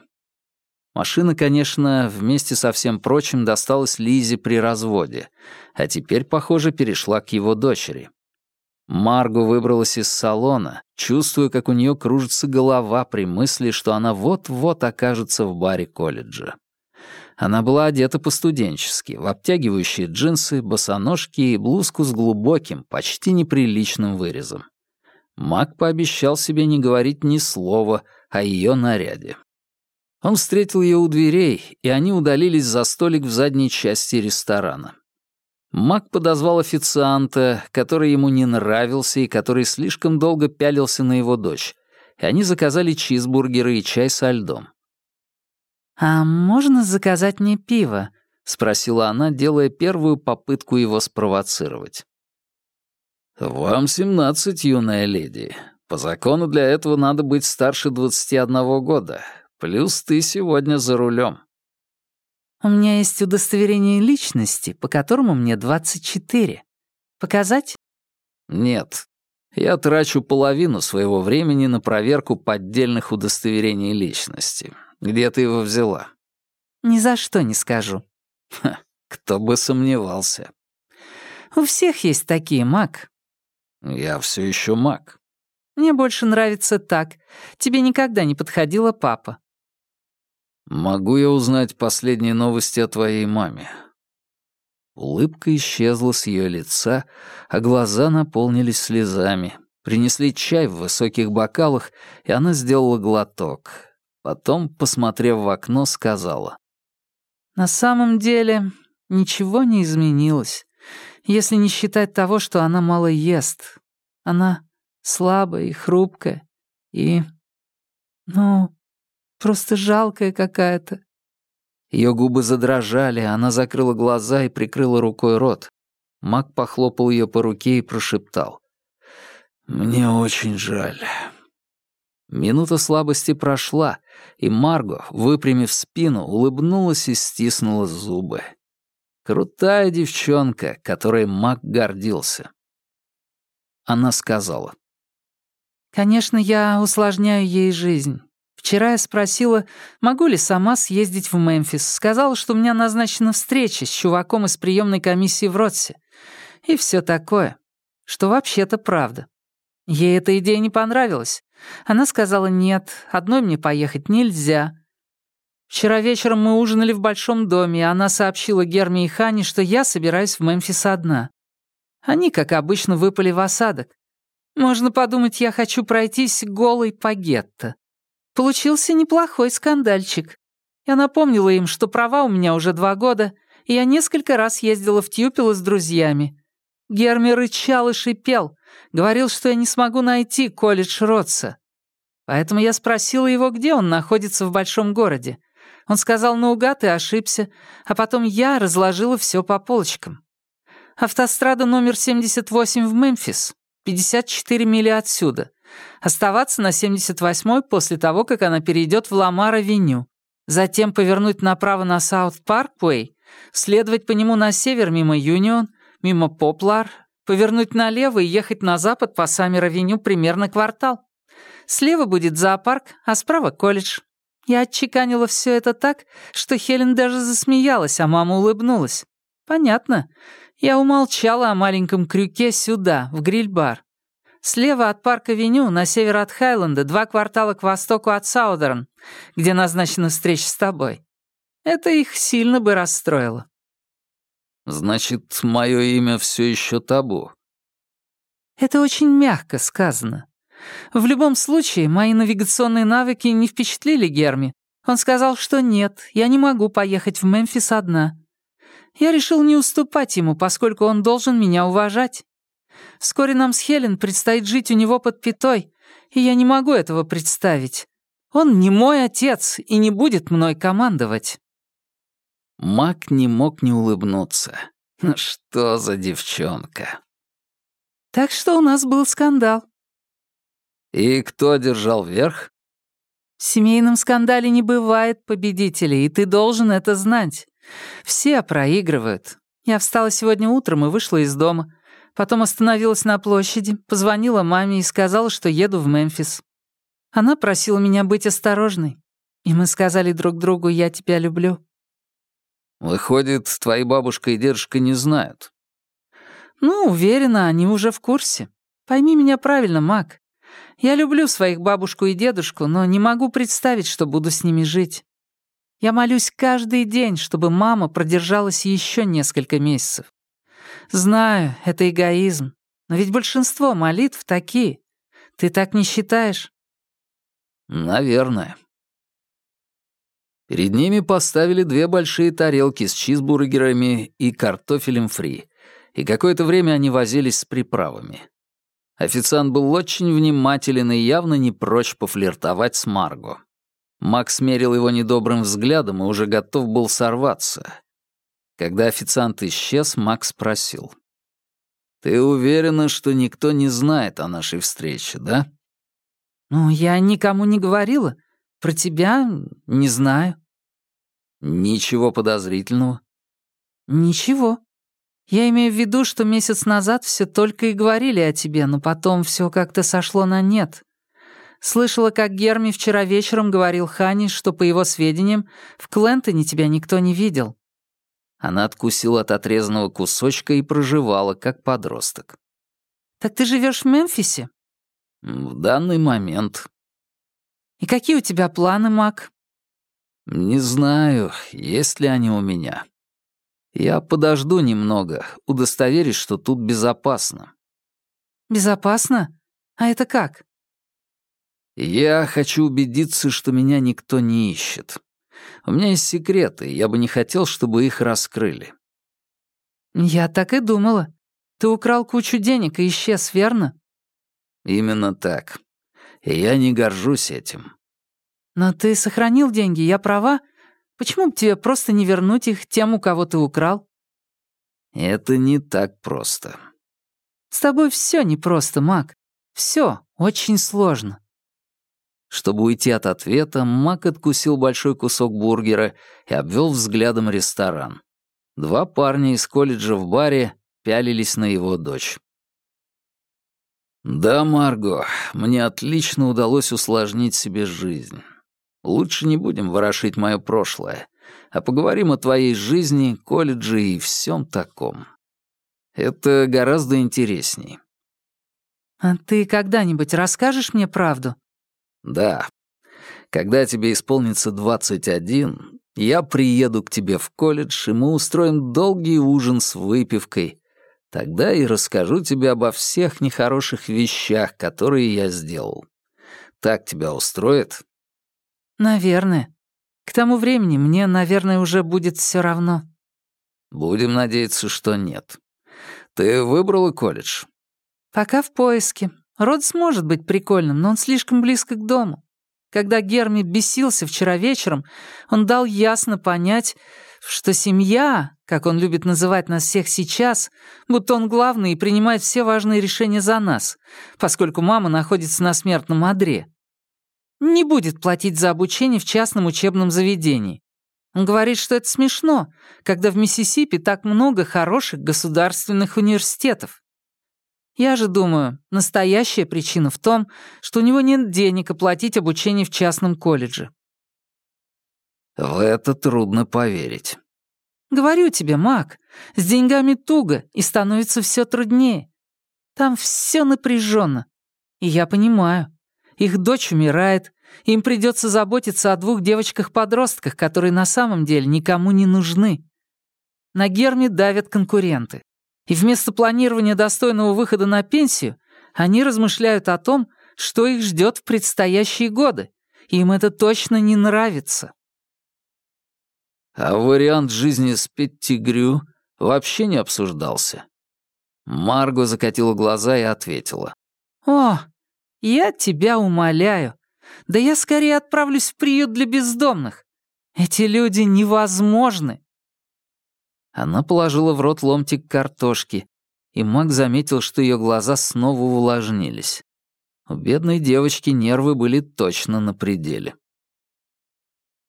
Машина, конечно, вместе со всем прочим досталась Лизе при разводе, а теперь, похоже, перешла к его дочери. Марго выбралась из салона, чувствуя, как у нее кружится голова при мысли, что она вот-вот окажется в баре колледжа. Она была одета по-студенчески, в обтягивающие джинсы, босоножки и блузку с глубоким, почти неприличным вырезом. Мак пообещал себе не говорить ни слова о ее наряде. Он встретил ее у дверей, и они удалились за столик в задней части ресторана. Мак подозвал официанта, который ему не нравился и который слишком долго пялился на его дочь, и они заказали чизбургеры и чай со льдом. «А можно заказать мне пиво?» — спросила она, делая первую попытку его спровоцировать. «Вам семнадцать, юная леди. По закону для этого надо быть старше двадцати одного года. Плюс ты сегодня за рулем. У меня есть удостоверение личности, по которому мне 24. Показать? Нет. Я трачу половину своего времени на проверку поддельных удостоверений личности. Где ты его взяла? Ни за что не скажу. Ха, кто бы сомневался. У всех есть такие, Мак. Я все еще Мак. Мне больше нравится так. Тебе никогда не подходила папа. «Могу я узнать последние новости о твоей маме?» Улыбка исчезла с ее лица, а глаза наполнились слезами. Принесли чай в высоких бокалах, и она сделала глоток. Потом, посмотрев в окно, сказала. «На самом деле ничего не изменилось, если не считать того, что она мало ест. Она слабая и хрупкая, и... Ну, Просто жалкая какая-то». Ее губы задрожали, она закрыла глаза и прикрыла рукой рот. Мак похлопал ее по руке и прошептал. «Мне очень жаль». Минута слабости прошла, и Марго, выпрямив спину, улыбнулась и стиснула зубы. Крутая девчонка, которой Мак гордился. Она сказала. «Конечно, я усложняю ей жизнь. Вчера я спросила, могу ли сама съездить в Мемфис. Сказала, что у меня назначена встреча с чуваком из приемной комиссии в Ротсе. И все такое. Что вообще-то правда. Ей эта идея не понравилась. Она сказала, нет, одной мне поехать нельзя. Вчера вечером мы ужинали в большом доме, и она сообщила Герме и Хане, что я собираюсь в Мемфис одна. Они, как обычно, выпали в осадок. Можно подумать, я хочу пройтись голой по гетто. Получился неплохой скандальчик. Я напомнила им, что права у меня уже два года, и я несколько раз ездила в Тьюпило с друзьями. Герми рычал и шипел, говорил, что я не смогу найти колледж Ротса. Поэтому я спросила его, где он находится в большом городе. Он сказал наугад и ошибся, а потом я разложила все по полочкам. Автострада номер 78 в Мемфис, 54 мили отсюда. Оставаться на 78-й после того, как она перейдет в Ламар-авеню. Затем повернуть направо на Саут-Парквей, следовать по нему на север мимо Юнион, мимо Поплар, повернуть налево и ехать на запад по Саммер-авеню примерно квартал. Слева будет зоопарк, а справа колледж. Я отчеканила все это так, что Хелен даже засмеялась, а мама улыбнулась. Понятно. Я умолчала о маленьком крюке сюда, в гриль-бар. Слева от Парк-авеню, на север от Хайленда, два квартала к востоку от Саудерн, где назначена встреча с тобой. Это их сильно бы расстроило». «Значит, мое имя все еще табу?» «Это очень мягко сказано. В любом случае, мои навигационные навыки не впечатлили Герми. Он сказал, что нет, я не могу поехать в Мемфис одна. Я решил не уступать ему, поскольку он должен меня уважать. Вскоре нам с Хелен предстоит жить у него под пятой, и я не могу этого представить. Он не мой отец и не будет мной командовать». Мак не мог не улыбнуться. Ну что за девчонка? Так что у нас был скандал. И кто держал верх? В семейном скандале не бывает победителей, и ты должен это знать. Все проигрывают. Я встала сегодня утром и вышла из дома. Потом остановилась на площади, позвонила маме и сказала, что еду в Мемфис. Она просила меня быть осторожной. И мы сказали друг другу «я тебя люблю». Выходит, твои бабушка и дедушка не знают. Ну, уверена, они уже в курсе. Пойми меня правильно, Мак. Я люблю своих бабушку и дедушку, но не могу представить, что буду с ними жить. Я молюсь каждый день, чтобы мама продержалась еще несколько месяцев. Знаю, это эгоизм, но ведь большинство молитв такие. Ты так не считаешь? Наверное. Перед ними поставили две большие тарелки с чизбургерами и картофелем фри, и какое-то время они возились с приправами. Официант был очень внимателен и явно не прочь пофлиртовать с Марго. Макс мерил его недобрым взглядом и уже готов был сорваться. Когда официант исчез, Макс спросил. «Ты уверена, что никто не знает о нашей встрече, да?» «Ну, я никому не говорила. Про тебя не знаю». «Ничего подозрительного?» «Ничего. Я имею в виду, что месяц назад все только и говорили о тебе, но потом все как-то сошло на нет. Слышала, как Герми вчера вечером говорил Хани, что, по его сведениям, в Клентоне тебя никто не видел». Она откусила от отрезанного кусочка и проживала, как подросток. «Так ты живешь в Мемфисе?» «В данный момент». «И какие у тебя планы, Мак?» «Не знаю, есть ли они у меня. Я подожду немного, удостоверюсь, что тут безопасно». «Безопасно? А это как?» «Я хочу убедиться, что меня никто не ищет. У меня есть секреты, я бы не хотел, чтобы их раскрыли». «Я так и думала. Ты украл кучу денег и исчез, верно?» «Именно так. И я не горжусь этим». «Но ты сохранил деньги, я права? Почему бы тебе просто не вернуть их тем, у кого ты украл?» «Это не так просто». «С тобой все непросто, Мак. Все очень сложно». Чтобы уйти от ответа, Мак откусил большой кусок бургера и обвел взглядом ресторан. Два парня из колледжа в баре пялились на его дочь. «Да, Марго, мне отлично удалось усложнить себе жизнь. Лучше не будем ворошить мое прошлое, а поговорим о твоей жизни, колледже и всем таком. Это гораздо интересней». «А ты когда-нибудь расскажешь мне правду?» «Да. Когда тебе исполнится 21, я приеду к тебе в колледж, и мы устроим долгий ужин с выпивкой. Тогда и расскажу тебе обо всех нехороших вещах, которые я сделал. Так тебя устроит?» «Наверное. К тому времени мне, наверное, уже будет все равно». «Будем надеяться, что нет. Ты выбрала колледж?» «Пока в поиске. Род сможет быть прикольным, но он слишком близко к дому. Когда Герми бесился вчера вечером, он дал ясно понять, что семья, как он любит называть нас всех сейчас, будто он главный и принимает все важные решения за нас, поскольку мама находится на смертном одре. Не будет платить за обучение в частном учебном заведении. Он говорит, что это смешно, когда в Миссисипи так много хороших государственных университетов. Я же думаю, настоящая причина в том, что у него нет денег оплатить обучение в частном колледже. В это трудно поверить. Говорю тебе, Мак, с деньгами туго и становится все труднее. Там все напряженно. И я понимаю. Их дочь умирает, им придется заботиться о двух девочках-подростках, которые на самом деле никому не нужны. На Герме давят конкуренты. И вместо планирования достойного выхода на пенсию они размышляют о том, что их ждет в предстоящие годы. Им это точно не нравится. А вариант жизни с Петтигрю вообще не обсуждался. Марго закатила глаза и ответила. «О, я тебя умоляю. Да я скорее отправлюсь в приют для бездомных. Эти люди невозможны». Она положила в рот ломтик картошки, и Мак заметил, что ее глаза снова увлажнились. У бедной девочки нервы были точно на пределе.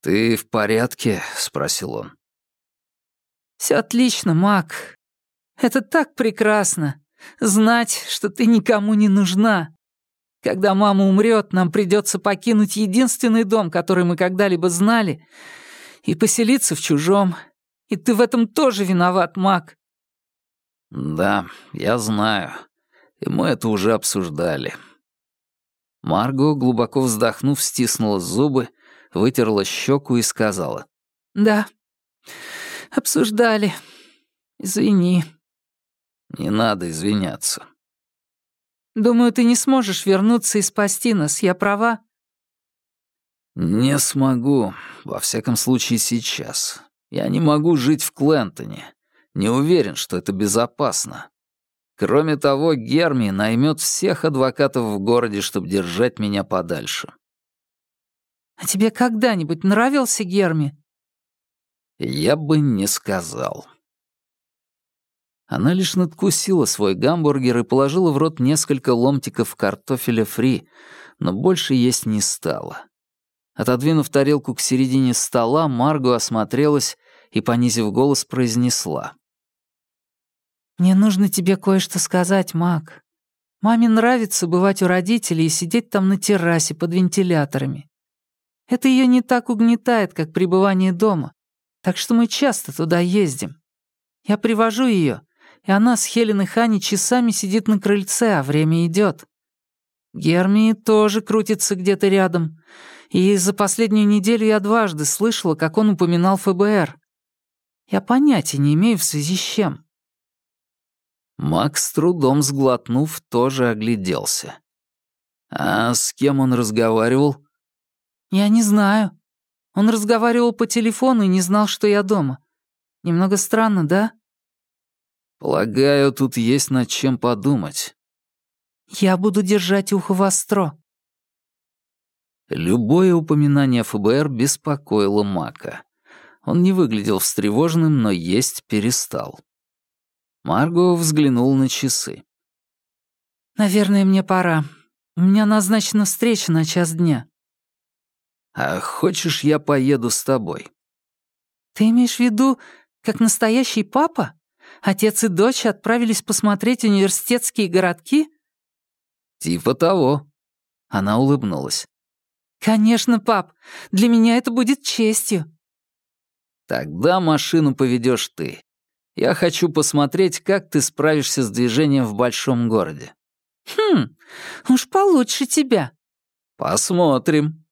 «Ты в порядке?» — спросил он. «Все отлично, Мак. Это так прекрасно. Знать, что ты никому не нужна. Когда мама умрет, нам придется покинуть единственный дом, который мы когда-либо знали, и поселиться в чужом. И ты в этом тоже виноват, Мак. «Да, я знаю. И мы это уже обсуждали». Марго, глубоко вздохнув, стиснула зубы, вытерла щеку и сказала. «Да, обсуждали. Извини». «Не надо извиняться». «Думаю, ты не сможешь вернуться и спасти нас, я права?» «Не смогу, во всяком случае сейчас. Я не могу жить в Клентоне. Не уверен, что это безопасно. Кроме того, Герми наймет всех адвокатов в городе, чтобы держать меня подальше. «А тебе когда-нибудь нравился Герми?» Я бы не сказал. Она лишь надкусила свой гамбургер и положила в рот несколько ломтиков картофеля фри, но больше есть не стала. Отодвинув тарелку к середине стола, Марго осмотрелась и, понизив голос, произнесла. «Мне нужно тебе кое-что сказать, Мак. Маме нравится бывать у родителей и сидеть там на террасе под вентиляторами. Это ее не так угнетает, как пребывание дома, так что мы часто туда ездим. Я привожу ее, и она с Хелен и Хани часами сидит на крыльце, а время идет. Гермии тоже крутится где-то рядом, и за последнюю неделю я дважды слышала, как он упоминал ФБР. Я понятия не имею в связи с чем. Макс, трудом сглотнув, тоже огляделся. «А с кем он разговаривал?» «Я не знаю. Он разговаривал по телефону и не знал, что я дома. Немного странно, да?» «Полагаю, тут есть над чем подумать». «Я буду держать ухо востро». Любое упоминание ФБР беспокоило Мака. Он не выглядел встревоженным, но есть перестал. Марго взглянул на часы. «Наверное, мне пора. У меня назначена встреча на час дня». «А хочешь, я поеду с тобой?» «Ты имеешь в виду, как настоящий папа? Отец и дочь отправились посмотреть университетские городки?» «Типа того». Она улыбнулась. «Конечно, пап. Для меня это будет честью». «Тогда машину поведешь ты. Я хочу посмотреть, как ты справишься с движением в большом городе». «Хм, уж получше тебя». «Посмотрим».